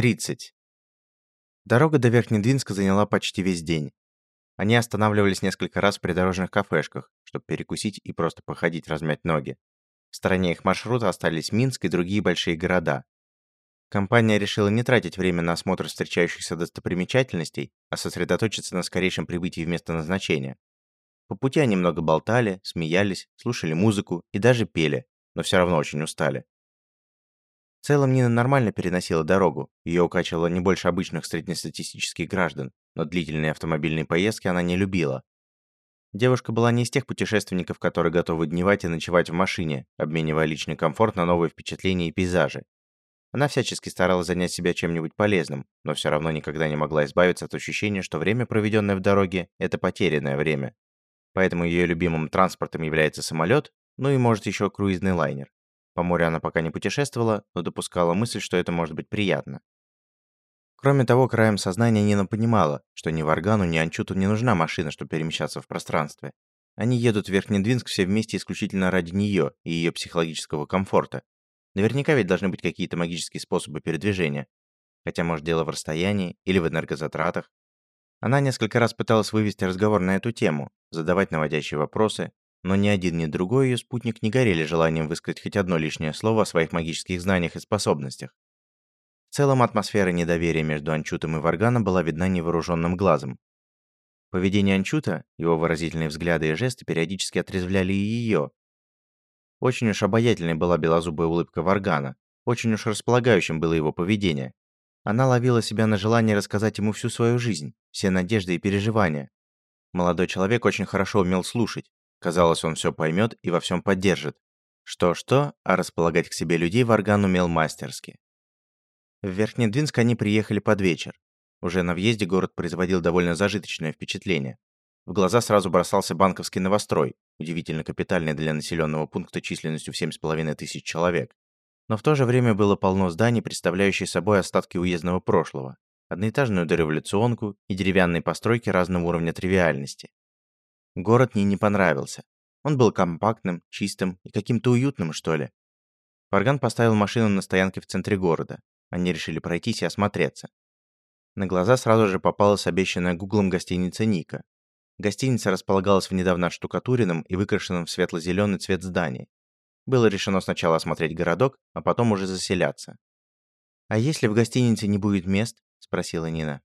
30. Дорога до Верхнедвинска заняла почти весь день. Они останавливались несколько раз в придорожных кафешках, чтобы перекусить и просто походить, размять ноги. В стороне их маршрута остались Минск и другие большие города. Компания решила не тратить время на осмотр встречающихся достопримечательностей, а сосредоточиться на скорейшем прибытии в место назначения. По пути они много болтали, смеялись, слушали музыку и даже пели, но все равно очень устали. В целом Нина нормально переносила дорогу, ее укачивало не больше обычных среднестатистических граждан, но длительные автомобильные поездки она не любила. Девушка была не из тех путешественников, которые готовы дневать и ночевать в машине, обменивая личный комфорт на новые впечатления и пейзажи. Она всячески старалась занять себя чем-нибудь полезным, но все равно никогда не могла избавиться от ощущения, что время, проведенное в дороге, это потерянное время. Поэтому ее любимым транспортом является самолет, ну и может еще круизный лайнер. По морю она пока не путешествовала, но допускала мысль, что это может быть приятно. Кроме того, краем сознания Нина понимала, что ни Варгану, ни Анчуту не нужна машина, чтобы перемещаться в пространстве. Они едут в Верхнедвинск все вместе исключительно ради нее и ее психологического комфорта. Наверняка ведь должны быть какие-то магические способы передвижения. Хотя, может, дело в расстоянии или в энергозатратах. Она несколько раз пыталась вывести разговор на эту тему, задавать наводящие вопросы, но ни один, ни другой ее спутник не горели желанием высказать хоть одно лишнее слово о своих магических знаниях и способностях. В целом атмосфера недоверия между Анчутом и Варганом была видна невооруженным глазом. Поведение Анчута, его выразительные взгляды и жесты периодически отрезвляли и ее. Очень уж обаятельной была белозубая улыбка Варгана, очень уж располагающим было его поведение. Она ловила себя на желание рассказать ему всю свою жизнь, все надежды и переживания. Молодой человек очень хорошо умел слушать, Казалось, он все поймет и во всем поддержит. Что-что, а располагать к себе людей Варган умел мастерски. В Верхнедвинск они приехали под вечер. Уже на въезде город производил довольно зажиточное впечатление. В глаза сразу бросался банковский новострой, удивительно капитальный для населенного пункта численностью в 7,5 тысяч человек. Но в то же время было полно зданий, представляющих собой остатки уездного прошлого, одноэтажную дореволюционку и деревянные постройки разного уровня тривиальности. Город мне не понравился. Он был компактным, чистым и каким-то уютным, что ли. Фарган поставил машину на стоянке в центре города. Они решили пройтись и осмотреться. На глаза сразу же попалась обещанная Гуглом гостиница Ника. Гостиница располагалась в недавно штукатуренном и выкрашенном в светло-зеленый цвет здании. Было решено сначала осмотреть городок, а потом уже заселяться. «А если в гостинице не будет мест?» – спросила Нина.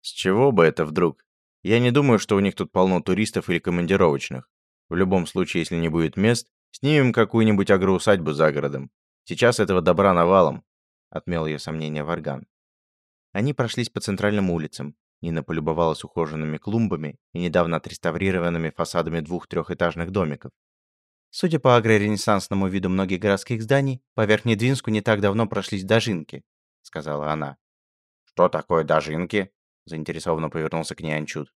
«С чего бы это вдруг?» Я не думаю, что у них тут полно туристов или командировочных. В любом случае, если не будет мест, снимем какую-нибудь агроусадьбу за городом. Сейчас этого добра навалом», — отмел ее сомнения Варган. Они прошлись по центральным улицам. Нина полюбовалась ухоженными клумбами и недавно отреставрированными фасадами двух-трехэтажных домиков. Судя по агроренессансному виду многих городских зданий, по Верхнедвинску не так давно прошлись дожинки, сказала она. «Что такое дожинки?» заинтересованно повернулся к ней Анчут.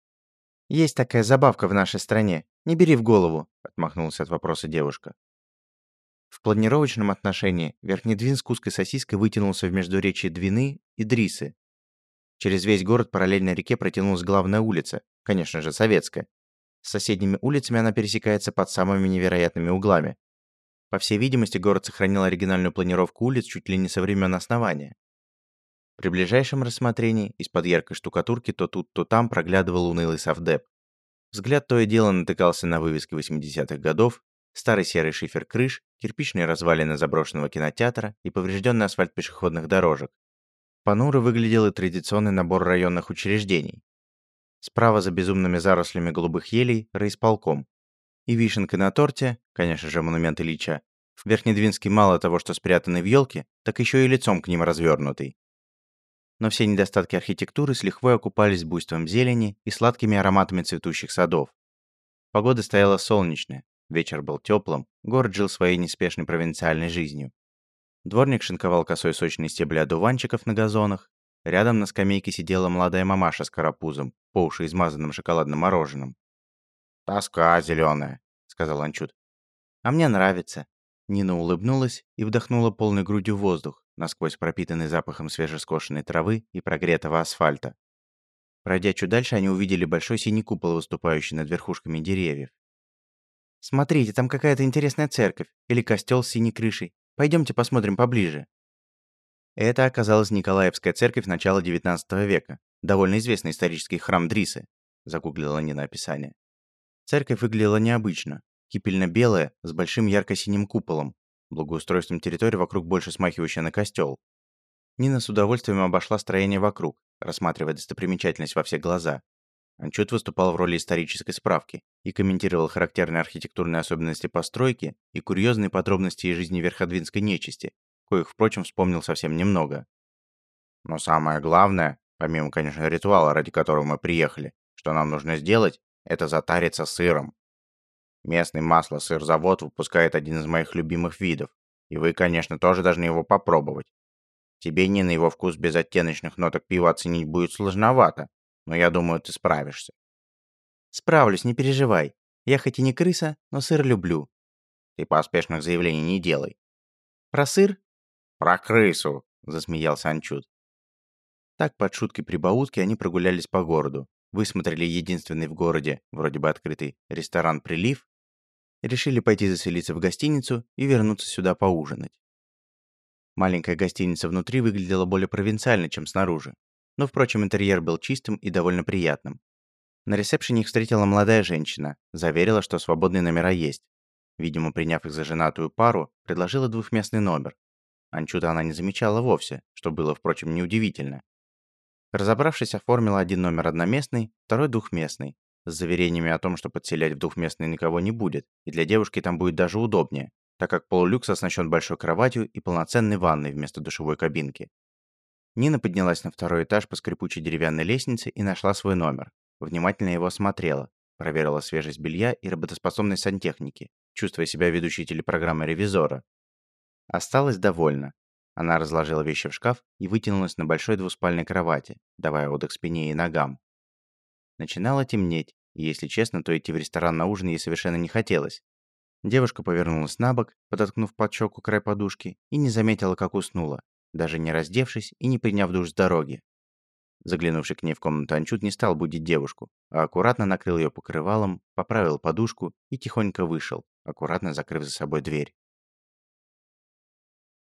«Есть такая забавка в нашей стране. Не бери в голову», — отмахнулась от вопроса девушка. В планировочном отношении Верхнедвинск узкой сосиской вытянулся в междуречье Двины и Дрисы. Через весь город параллельно реке протянулась главная улица, конечно же, советская. С соседними улицами она пересекается под самыми невероятными углами. По всей видимости, город сохранил оригинальную планировку улиц чуть ли не со времен основания. При ближайшем рассмотрении из-под яркой штукатурки то тут, то там проглядывал унылый совдеп. Взгляд то и дело натыкался на вывески 80-х годов, старый серый шифер крыш, кирпичные развалины заброшенного кинотеатра и поврежденный асфальт пешеходных дорожек. Понуро выглядел и традиционный набор районных учреждений. Справа за безумными зарослями голубых елей – райисполком. И вишенка на торте, конечно же, монумент Ильича, в Верхнедвинске мало того, что спрятанный в елке, так еще и лицом к ним развернутый но все недостатки архитектуры с лихвой окупались буйством зелени и сладкими ароматами цветущих садов. Погода стояла солнечная, вечер был теплым, город жил своей неспешной провинциальной жизнью. Дворник шинковал косой сочные стебли одуванчиков на газонах. Рядом на скамейке сидела молодая мамаша с карапузом, по уши измазанным шоколадным мороженым. «Тоска зеленая», — сказал Анчут. «А мне нравится». Нина улыбнулась и вдохнула полной грудью воздух, насквозь пропитанный запахом свежескошенной травы и прогретого асфальта. Пройдя чуть дальше, они увидели большой синий купол, выступающий над верхушками деревьев. «Смотрите, там какая-то интересная церковь или костел с синей крышей. Пойдемте посмотрим поближе». Это оказалась Николаевская церковь начала XIX века, довольно известный исторический храм Дрисы, загуглила Нина описание. Церковь выглядела необычно, кипельно-белая, с большим ярко-синим куполом, благоустройством территории вокруг больше смахивающая на костел. Нина с удовольствием обошла строение вокруг, рассматривая достопримечательность во все глаза. Анчут выступал в роли исторической справки и комментировал характерные архитектурные особенности постройки и курьезные подробности из жизни верходвинской нечисти, коих, впрочем, вспомнил совсем немного. Но самое главное, помимо, конечно, ритуала, ради которого мы приехали, что нам нужно сделать, это затариться сыром. Местный масло-сыр-завод выпускает один из моих любимых видов, и вы, конечно, тоже должны его попробовать. Тебе, Нина, его вкус без оттеночных ноток пива оценить будет сложновато, но я думаю, ты справишься. Справлюсь, не переживай. Я хоть и не крыса, но сыр люблю. Ты поспешных заявлений не делай. Про сыр? Про крысу, засмеялся Анчут. Так под шутки-прибаутки они прогулялись по городу, высмотрели единственный в городе, вроде бы открытый, ресторан «Прилив», решили пойти заселиться в гостиницу и вернуться сюда поужинать. Маленькая гостиница внутри выглядела более провинциально, чем снаружи, но, впрочем, интерьер был чистым и довольно приятным. На ресепшене их встретила молодая женщина, заверила, что свободные номера есть. Видимо, приняв их за женатую пару, предложила двухместный номер. Анчута она не замечала вовсе, что было, впрочем, неудивительно. Разобравшись, оформила один номер одноместный, второй двухместный, с заверениями о том, что подселять в двухместный никого не будет, и для девушки там будет даже удобнее, так как полулюкс оснащен большой кроватью и полноценной ванной вместо душевой кабинки. Нина поднялась на второй этаж по скрипучей деревянной лестнице и нашла свой номер. Внимательно его осмотрела, проверила свежесть белья и работоспособность сантехники, чувствуя себя ведущей телепрограммы ревизора. Осталась довольна. Она разложила вещи в шкаф и вытянулась на большой двуспальной кровати, давая отдых спине и ногам. Начинало темнеть, если честно, то идти в ресторан на ужин ей совершенно не хотелось. Девушка повернулась на бок, подоткнув под щеку край подушки, и не заметила, как уснула, даже не раздевшись и не приняв душ с дороги. Заглянувший к ней в комнату Анчут не стал будить девушку, а аккуратно накрыл ее покрывалом, поправил подушку и тихонько вышел, аккуратно закрыв за собой дверь.